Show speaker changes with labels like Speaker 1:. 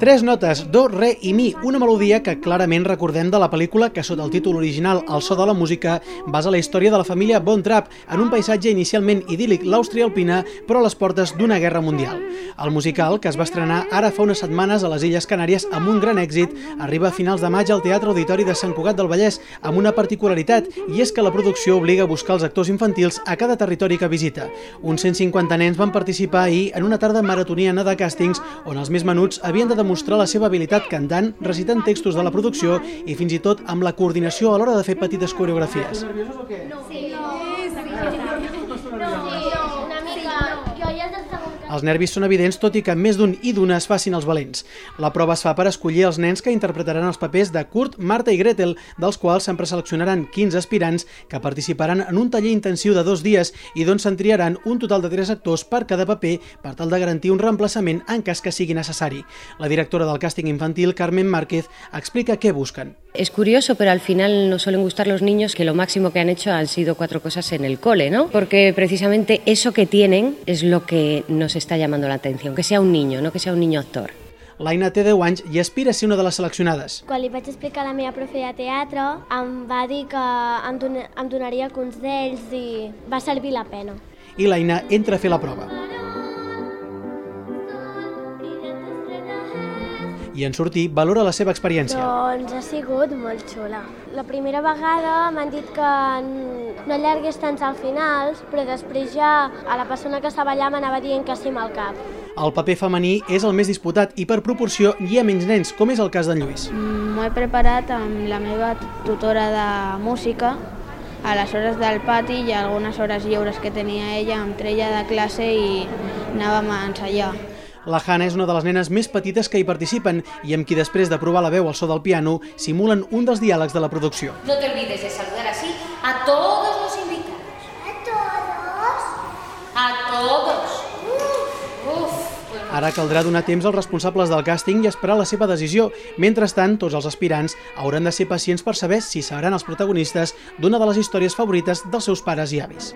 Speaker 1: Tres notes, do, re i mi, una melodia que clarament recordem de la pel·lícula que sota el títol original El so de la música basa la història de la família Von Trapp en un paisatge inicialment idíl·lic l'Àustria alpina però a les portes d'una guerra mundial. El musical, que es va estrenar ara fa unes setmanes a les Illes Canàries amb un gran èxit, arriba a finals de maig al Teatre Auditori de Sant Cugat del Vallès amb una particularitat i és que la producció obliga a buscar els actors infantils a cada territori que visita. Uns 150 nens van participar ahir en una tarda maratoniana de càstings on els més menuts havien de demostrar demostrar la seva habilitat cantant, recitant textos de la producció i fins i tot amb la coordinació a l'hora de fer petites coreografies. No. Sí. No. Sí. No. Jo ja els nervis són evidents, tot i que més d'un i d'una es facin els valents. La prova es fa per escollir els nens que interpretaran els papers de Kurt, Marta i Gretel, dels quals se'n preseleccionaran 15 aspirants que participaran en un taller intensiu de dos dies i d'on se'n triaran un total de 3 actors per cada paper per tal de garantir un reemplaçament en cas que sigui necessari. La directora del càsting infantil, Carmen Márquez, explica què busquen.
Speaker 2: Es curioso, pero al final nos suelen gustar los niños que lo máximo que han hecho han sido cuatro cosas en el cole, ¿no? Porque precisamente eso que tienen es lo que nos está llamando la atención, que sea un niño, no que sea un niño actor.
Speaker 1: L'Aina té 10 anys i aspira a ser una de les seleccionades.
Speaker 3: Quan li vaig explicar a la meva profe de teatre, em va dir que em, don em donaria consells i va servir la pena.
Speaker 1: I l'Aina entra a fer la prova. I en sortir valora la seva experiència.
Speaker 3: Doncs ha sigut molt xula. La primera vegada m'han dit que no allargués tants al final, però després ja a la persona que estava allà m'anava dient que sí amb el cap.
Speaker 1: El paper femení és el més disputat i per proporció hi ha menys nens, com és el cas d'en Lluís.
Speaker 4: Mm, m'ho he preparat amb la meva tutora de música a les hores del pati i algunes hores lliures que tenia ella amb treia de classe i anàvem a ensayar.
Speaker 1: La Hanna és una de les nenes més petites que hi participen i amb qui després de provar la veu al so del piano simulen un dels diàlegs de la producció.
Speaker 5: No te olvides de saludar así a todos los invitados.
Speaker 3: ¿A todos?
Speaker 5: A todos.
Speaker 1: Ara caldrà donar temps als responsables del càsting i esperar la seva decisió. Mentrestant, tots els aspirants hauran de ser pacients per saber si seran els protagonistes d'una de les històries favorites dels seus pares i avis.